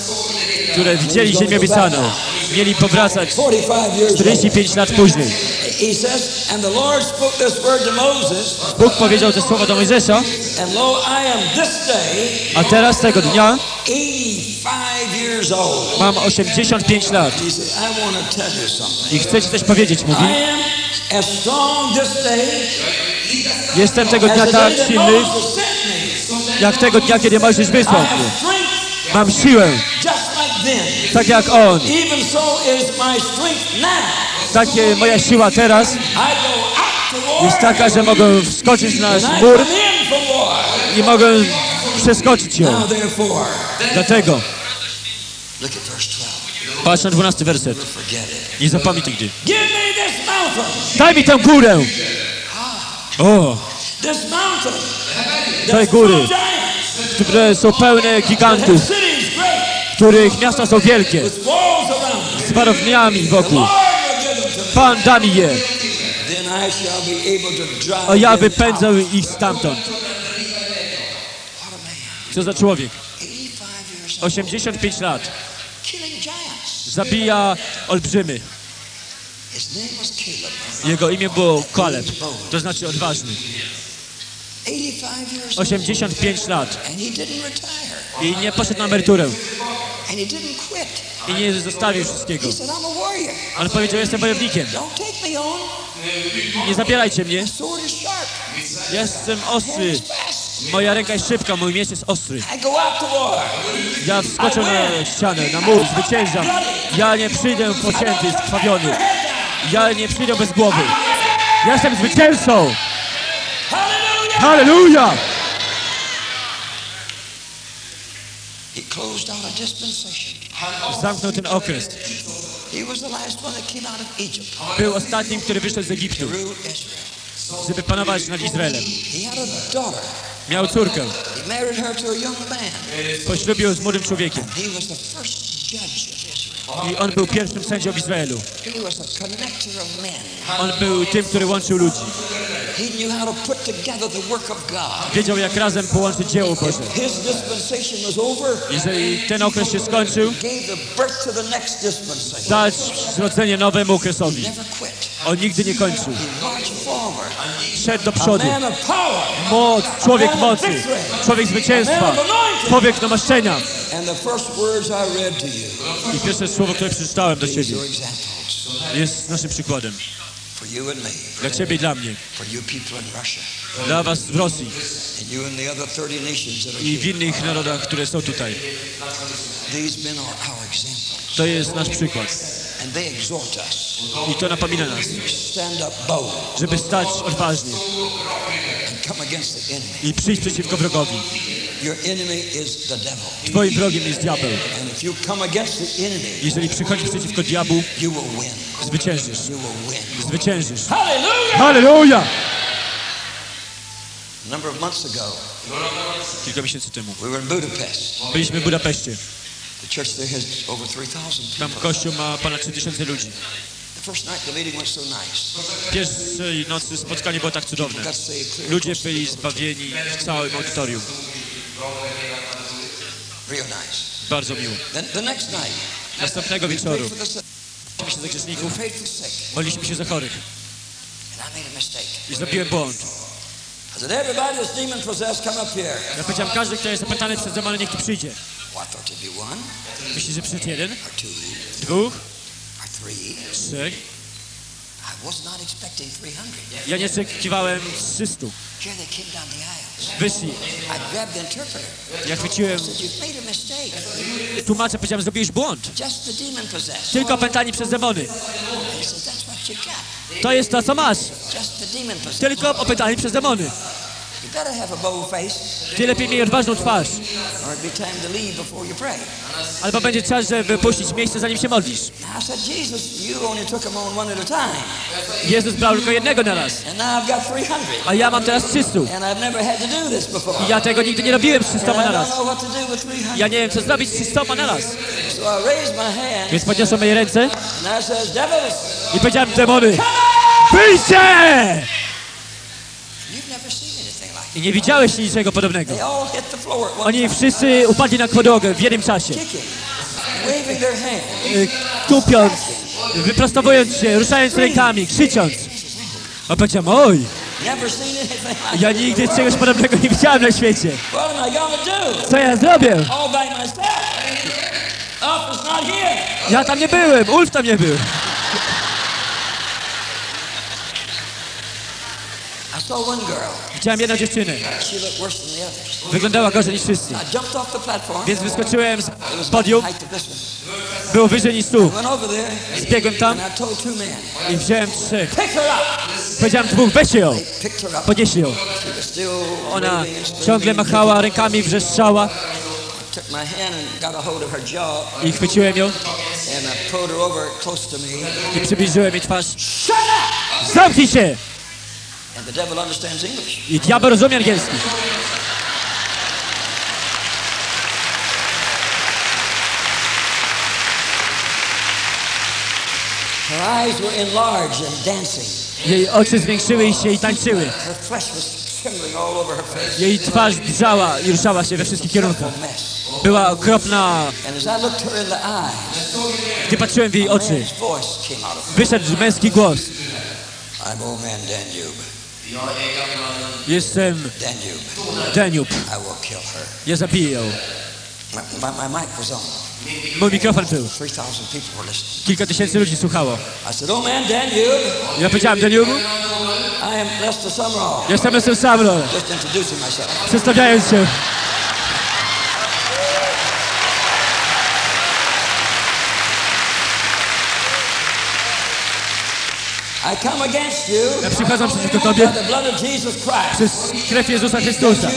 które widzieli ziemię obiecaną, mieli powracać 45 years. later. 45 lat później. Bóg powiedział te słowa do Mojżesza, a teraz tego dnia 85 years old. mam 85 lat. I chcę ci coś powiedzieć, mówi. Jestem tego dnia tak silny. Jak tego dnia, kiedy Mojżesz wysłał mnie. Mam siłę, tak jak On. Takie moja siła teraz jest taka, że mogę wskoczyć na mur i mogę przeskoczyć ją. Dlatego, look at verse 12. patrz na 12 werset. Nie zapomnij nigdy. Daj mi tę górę! O, That's góry. które są pełne gigantów, których miasta są wielkie, z warowniami wokół. Pan da mi je, a ja wypędzę ich stamtąd. Co za człowiek? 85 years old. 85 lat. Zabija olbrzymy. Jego imię było Kaleb, to znaczy odważny. 85 years old. 85 lat i nie poszedł na emeryturę i nie zostawił wszystkiego. He said, I'm a warrior. On powiedział, jestem wojownikiem, nie zabierajcie mnie, jestem ostry, moja ręka jest szybka, mój miecz jest ostry. Ja wskoczę na ścianę, na mur, zwyciężam. Ja nie przyjdę pocięty, skrwawiony. Ja nie przyjdę bez głowy. Ja jestem zwycięzcą! Hallelujah. Halleluja! He closed out a dispensation. Zamknął ten okres. He was the last one that came out of Egypt Był ostatnim, który wyszedł z Egiptu, żeby panować nad Izraelem. He had a daughter. Miał córkę. He married her to a young man. Poślubił z młodym człowiekiem. I on był pierwszym sędzią w Izraelu. On był tym, który łączył ludzi. Wiedział, jak razem połączyć dzieło Boże. Jeżeli ten okres się skończył, dać zrodzenie nowemu okresowi. On nigdy nie kończył. Szedł do przodu. Moc, człowiek mocy, człowiek zwycięstwa, człowiek namaszczenia. I pierwsze słowo, które przeczytałem do Ciebie, jest naszym przykładem. Dla Ciebie i dla mnie. Dla Was w Rosji and you and the other 30 nations that are i w innych narodach, które są tutaj. To jest nasz przykład. I to napomina nas, żeby stać odważnie i przyjść przeciwko wrogowi. Your enemy is the devil. Twoim wrogiem jest diabeł. Jeżeli przychodzisz przeciwko diabłu, you will win. zwyciężysz. Zwyciężysz. Hallelujah! Halleluja! A number of months ago, Kilka miesięcy temu we were in Budapest. byliśmy w Budapeszcie. The church there has over 3,000 Tam kościół ma ponad 3000 ludzi. The first night the meeting went so nice. Pierwszej nocy spotkanie było tak cudowne. Ludzie byli zbawieni w całym audytorium. Bardzo miło. Następnego wieczoru. modliliśmy się za grzeszników, modliliśmy się za chorych. I zrobiłem błąd. Ja powiedziałem, każdy, kto jest zapętany przez demony, niech tu przyjdzie. Myślisz, że przyjdzie jeden, dwóch, trzech? Ja nie oczekiwałem 300. Here they came down the aisles. Wyszli. Ja chwyciłem I said, you've made a mistake. tłumaczę, powiedziałem, zrobiłeś błąd. Tylko opętani przez demony. To jest to, co masz. Tylko opętani przez demony. Ty lepiej miej odważną twarz, albo będzie czas, żeby puścić miejsce, zanim się modlisz. Jezus brał tylko jednego na raz, and now I've got 300, a ja mam teraz 300. and I've never had to do this before. I ja tego nigdy nie robiłem z And 300 I na raz. know what to do with 300. Ja nie wiem, co zrobić z 300 na raz. Więc podniosłem moje ręce i powiedziałem, demony, wyjście! I nie widziałeś niczego podobnego. Oni wszyscy upadli na podłogę w jednym czasie. Y, tupiąc, wyprostowując się, ruszając rękami, krzycząc. A powiedziałem, oj, ja nigdy czegoś podobnego nie widziałem na świecie. Co ja zrobię? Ja tam nie byłem, Ulf tam nie był. I saw one girl. Widziałem jedną dziewczynę. Wyglądała gorzej niż wszyscy. Więc wyskoczyłem z podium, było wyżej niż tu. There Zbiegłem tam. I wziąłem trzech. Powiedziałem dwóch, weźcie ją, podnieśli ją. Ona ciągle machała rękami, wrzeszczała. I chwyciłem ją. I przybliżyłem jej twarz. Zamknij się! And the devil understands English. I diabeł rozumie angielski. Her eyes were enlarged and dancing. Jej oczy zwiększyły się i tańczyły. Her flesh was trembling all over her face. Jej twarz drżała i ruszała się we wszystkich kierunkach. Była okropna. And as I looked her in the eyes, Gdy patrzyłem w jej oczy, man's voice came out of her. wyszedł męski głos. I'm old man Danube. Jestem Danube. Ja zabiję ją. My, my, my mic was on. Mój mikrofon był. 3,000 people were listening. Kilka tysięcy ludzi słuchało. Danube, Ja powiedziałem Summerall. jestem Lester myself. Przedstawiając się. I come against you Ja przychodzę przeciwko Tobie przez krew Jezusa Chrystusa,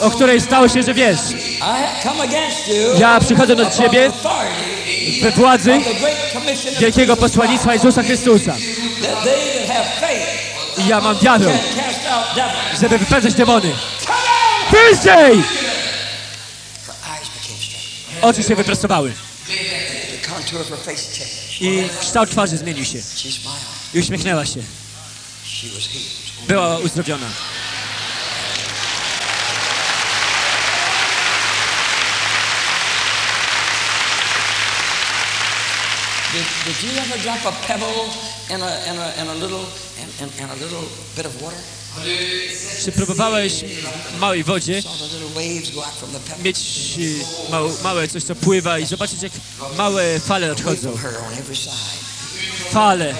o której stało się, że wiesz. Ja przychodzę do Ciebie we władzy wielkiego posłannictwa Jezusa Chrystusa. I ja mam wiarę, żeby wypędzać demony. Straight. Oczy się wyprostowały I kształt twarzy zmienił się. I uśmiechnęła się. Była uzdrowiona. Did you ever drop a pebble in a, in a, in a little in, in, in a little bit of water? Czy próbowałeś w małej wodzie mieć y, mał, małe coś, co pływa i zobaczyć, jak małe fale side. Fale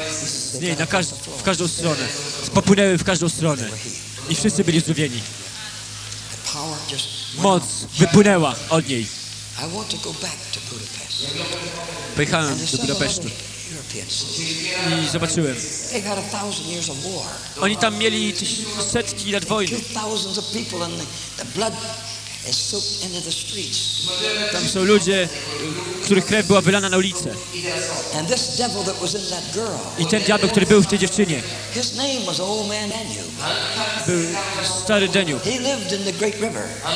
z niej na każ w każdą stronę. Popłynęły w każdą stronę. I wszyscy byli went Moc wypłynęła od niej. Pojechałem do Budapesztu. I zobaczyłem. Oni tam mieli setki lat wojny. Tam są ludzie, których krew była wylana na ulicę. I ten diabeł, który był w tej dziewczynie, był stary Deniu.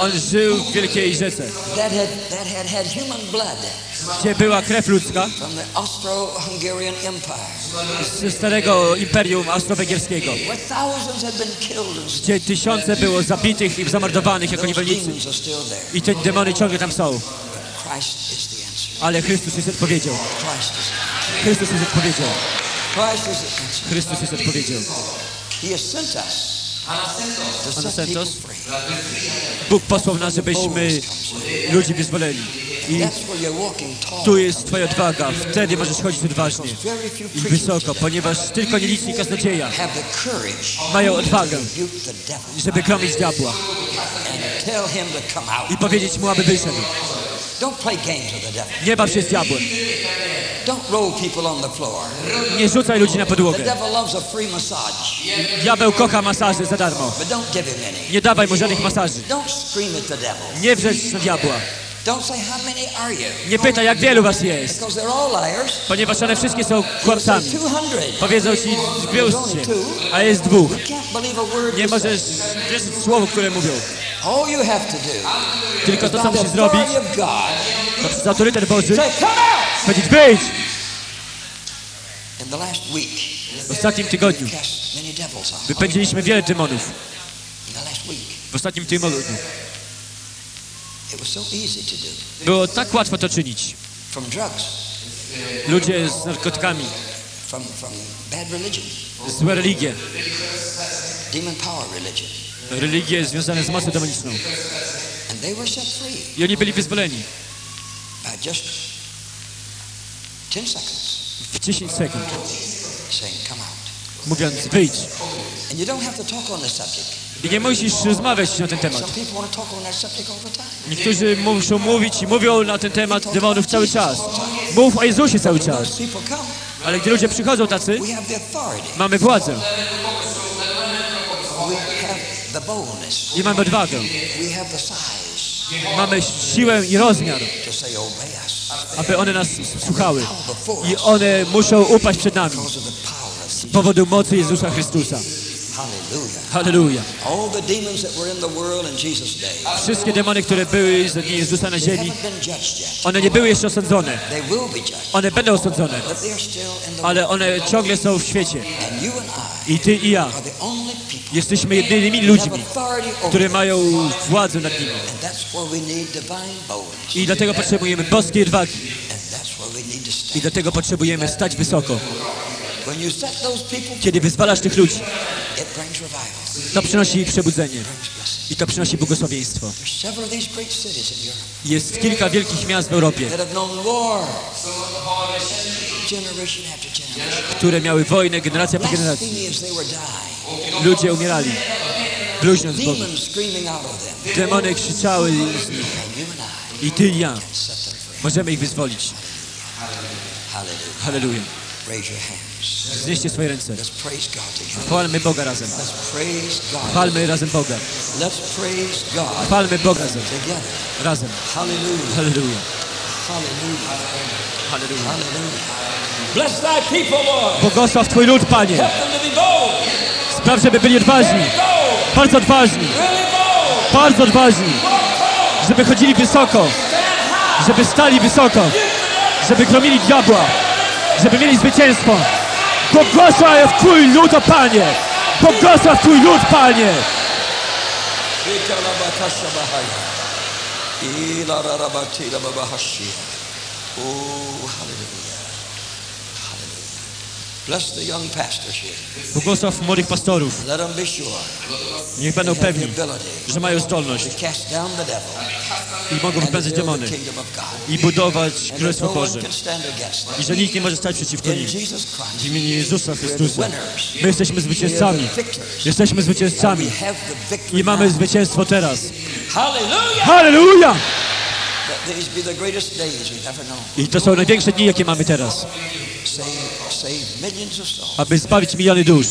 On żył w wielkiej rzece, gdzie była krew ludzka ze starego imperium austro-węgierskiego, gdzie tysiące było zabitych i zamordowanych jako niewolnicy. I te demony ciągle tam są. Christ is the answer. Ale Chrystus jest odpowiedzią. Christ is Chrystus jest odpowiedzią. Chrystus jest odpowiedzią. He has sent us to Pana set people sentos? free. Bóg posłał nas, żebyśmy ludzi wyzwoleni. I tu jest Twoja odwaga. Wtedy możesz chodzić odważnie i wysoko, ponieważ tylko nieliczni kaznodzieja mają odwagę, żeby gromić diabła i powiedzieć mu, aby wyszedł. Nie baw się z diabłem. Nie rzucaj ludzi na podłogę. Diabeł kocha masaże za darmo. Nie dawaj mu żadnych masaży. Nie wrzeć na diabła. Don't say, How many are you? Nie pytaj, jak wielu was jest. Ponieważ one wszystkie są kłamcami. 200. Powiedzą ci zgłębcie, a jest dwóch. Nie możesz wierzyć słowu, które mówią. Tylko to, co musisz zrobić, to przez autorytet Boży powiedzieć wyjdź. W ostatnim tygodniu wypędziliśmy wiele demonów. W ostatnim tygodniu. it was so easy to do. Było tak łatwo to czynić. Ludzie z narkotykami, złe religie, demon power religion. religie związane z mocą demoniczną. I oni byli wyzwoleni. By just 10 seconds. W 10 sekund, mówiąc wyjdź. I nie musisz rozmawiać na ten temat. Niektórzy muszą mówić i mówią na ten temat demonów cały czas. Mów o Jezusie cały czas. Ale gdy ludzie przychodzą tacy, mamy władzę i mamy odwagę. Mamy siłę i rozmiar, aby one nas słuchały. I one muszą upaść przed nami z powodu mocy Jezusa Chrystusa. Hallelujah. Wszystkie demony, które były za dni Jezusa na ziemi, one nie były jeszcze osądzone. One będą osądzone, ale one ciągle są w świecie. I ty i ja jesteśmy jedynymi ludźmi, które mają władzę nad nimi. I dlatego potrzebujemy boskiej odwagi. I dlatego potrzebujemy stać wysoko. Kiedy wyzwalasz tych ludzi, to przynosi przebudzenie. brings blessing. I to przynosi błogosławieństwo. Jest kilka wielkich miast w Europie, które miały wojnę generacja po generacji. Ludzie umierali, bluźniąc them. Demony krzyczały z nich. I ty i ja możemy ich wyzwolić. Hallelujah. Znieście swoje ręce. Chwalmy Boga razem. Chwalmy razem Boga. Chwalmy Boga razem. Razem. Hallelujah. Halleluja. Hallelujah. Halleluja. Hallelujah. Błogosław Twój lud, Panie. Spraw, żeby byli odważni. Bardzo odważni. Bardzo odważni. Żeby chodzili wysoko. Żeby stali wysoko. Żeby gromili diabła. Żeby mieli zwycięstwo. Błogosław Twój lud, o Panie. Błogosław Twój lud, Panie. Oh. Hallelujah. Bless the young pastors here. Błogosław młodych pastorów. Let them be sure Niech będą pewni, że mają zdolność to cast down the devil i mogą wypędzać demony i budować Królestwo no Boże. I że nikt nie może stać przeciwko nim. W imieniu Jezusa Chrystusa. My jesteśmy zwycięzcami. Jesteśmy zwycięzcami. I mamy zwycięstwo teraz. Hallelujah. I to są największe dni, jakie mamy teraz. Aby zbawić miliony dusz.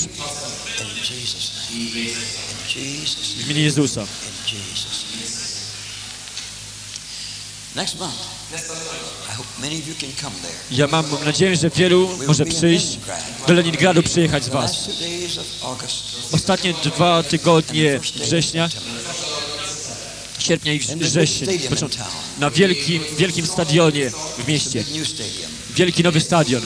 W imieniu Jezusa. Ja mam nadzieję, że wielu może przyjść do Leningradu, przyjechać z Was. Ostatnie dwa tygodnie września, sierpnia i września, na wielkim, wielkim stadionie w mieście. Wielki nowy stadion.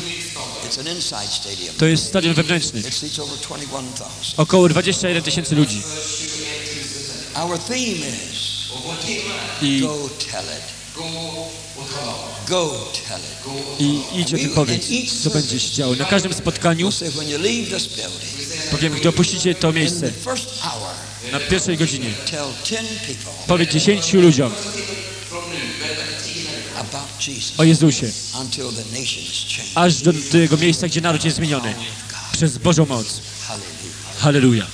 To jest stadion wewnętrzny. It seats over 21,000. Około 21 tysięcy ludzi. I, i idź o tym powiedz, co będzie się działo. Na każdym spotkaniu powiem, gdy opuścicie to miejsce, na pierwszej godzinie, tell 10 people powiedz 10 ludziom o Jezusie, aż do tego miejsca, gdzie naród jest zmieniony. Przez Bożą moc. Hallelujah. Halleluja.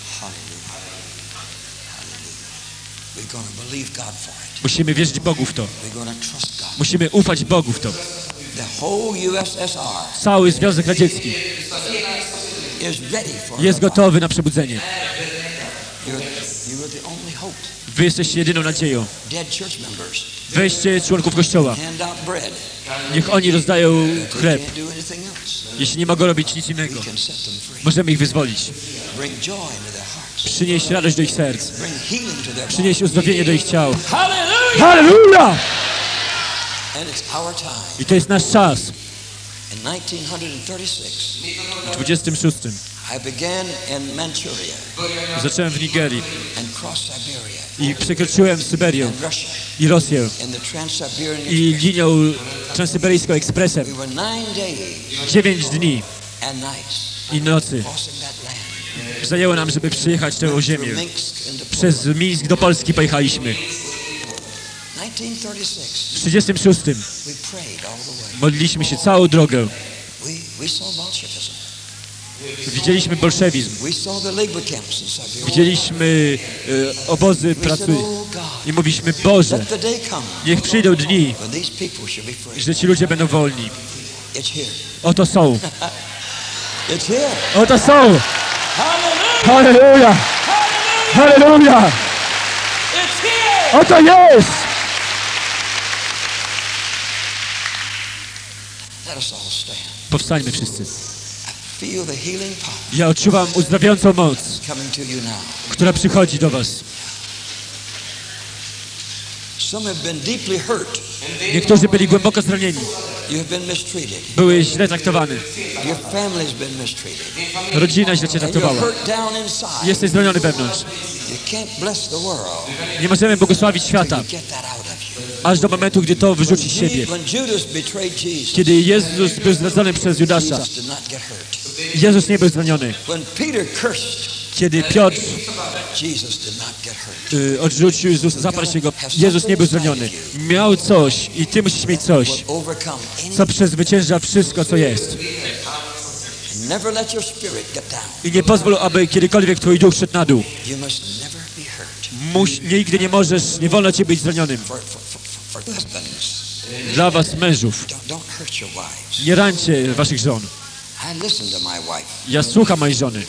Musimy wierzyć Bogu w to. Musimy ufać Bogu w to. Cały Związek Radziecki jest gotowy na przebudzenie. Wy jesteście jedyną nadzieją. Weźcie członków kościoła. Niech oni rozdają chleb. Jeśli nie mogą robić nic innego, możemy ich wyzwolić. Przynieść radość do ich serc. Przynieść uzdrowienie do ich ciał. Hallelujah! I to jest nasz czas. In 1936, W 26. Zacząłem w Nigerii i przekroczyłem Syberię i Rosję i linią transsyberyjską ekspresem. 9 dni i nocy zajęło nam, żeby przyjechać tę ziemię. Przez Mińsk do Polski pojechaliśmy. 1936, W 36. we prayed all the way. Modliliśmy się całą drogę. We, we saw Bolshevism. Widzieliśmy bolszewizm. Widzieliśmy e, obozy pracy. oh I mówiliśmy, Boże, niech przyjdą dni, że ci ludzie będą wolni. Oto są. Oto są. Hallelujah! Halleluja! Halleluja! Oto jest! Powstańmy wszyscy. Ja odczuwam uzdrawiającą moc, która przychodzi do was. Niektórzy byli głęboko zranieni, były źle mistreated. Rodzina źle cię traktowała. Jesteś zraniony wewnątrz. Nie możemy błogosławić świata, aż do momentu, gdy to wyrzuci z siebie. Kiedy Jezus był zdradzony przez Judasza, Jezus nie był zraniony. Kiedy Piotr y, odrzucił Jezusa, zaparł się go, Jezus nie był zraniony. Miał coś i ty musisz mieć coś, co przezwycięża wszystko, co jest. I nie pozwól, aby kiedykolwiek twój duch szedł na dół. Muś, nigdy nie możesz, nie wolno ci być zranionym. Dla was, mężów, nie rańcie waszych żon. Ja słucham mojej żony.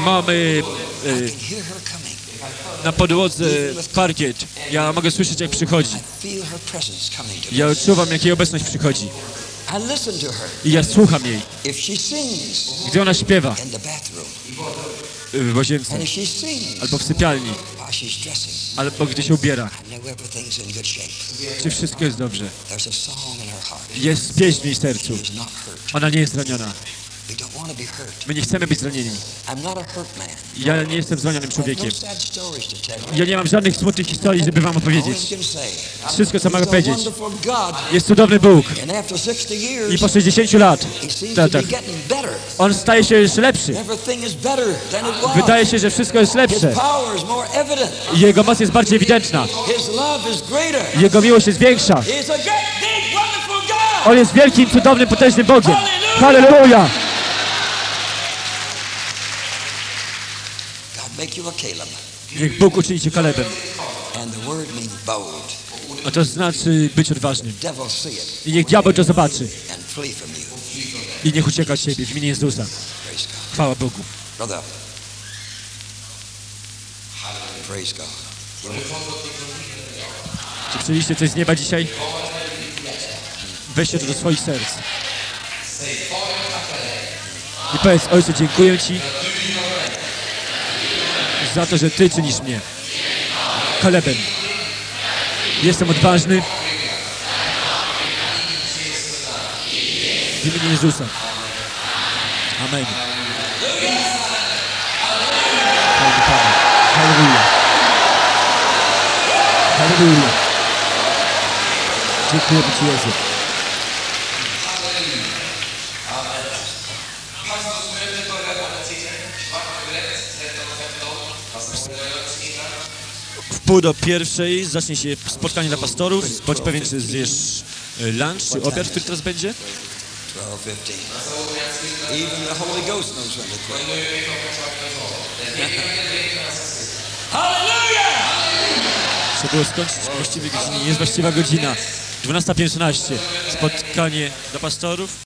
Mamy coming. na podłodze parkiet. Ja mogę słyszeć, jak przychodzi. Ja odczuwam, jak jej obecność przychodzi. I ja słucham jej. Gdy ona śpiewa y, w łazience, albo w sypialni, she's dressing, albo gdy się ubiera, czy wszystko jest dobrze. Jest pieśń w jej sercu. Ona nie jest zraniona. My nie chcemy być zranieni. Ja nie jestem zranionym człowiekiem. no you. Ja nie mam żadnych smutnych historii, żeby wam All opowiedzieć. Wszystko, co mogę powiedzieć, jest cudowny Bóg. And after 60 I po 60 lat, tak, tak, on staje się jeszcze lepszy. Wydaje się, że wszystko jest lepsze. Jego moc jest bardziej ewidentna. Jego miłość jest większa. On jest wielkim, cudownym, potężnym Bogiem. Halleluja! Make you a Caleb. Niech Bóg uczyni cię Kalebem. And the word means bold. A to znaczy być odważnym. I niech diabeł to zobaczy. I niech ucieka od ciebie w imieniu Jezusa. Chwała Bogu. Czy przyjęliście coś z nieba dzisiaj? Weźcie to do swoich serc. I powiedz, Ojcze, dziękuję Ci za to, że Ty czynisz mnie Kalebem. Jestem odważny w imieniu Jezusa. Amen. Chwała Panu. Halleluja. Halleluja. Dziękuję Ci Jezu. Pół do pierwszej zacznie się spotkanie dla pastorów. Bądź pewien, czy zjesz e, lunch, czy obiad, który teraz będzie. 12:15. Even the Holy Ghost knows when to quit. Hallelujah! Trzeba było skończyć właściwej godzinie. Jest właściwa godzina. 12.15. Spotkanie dla pastorów.